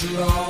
strong.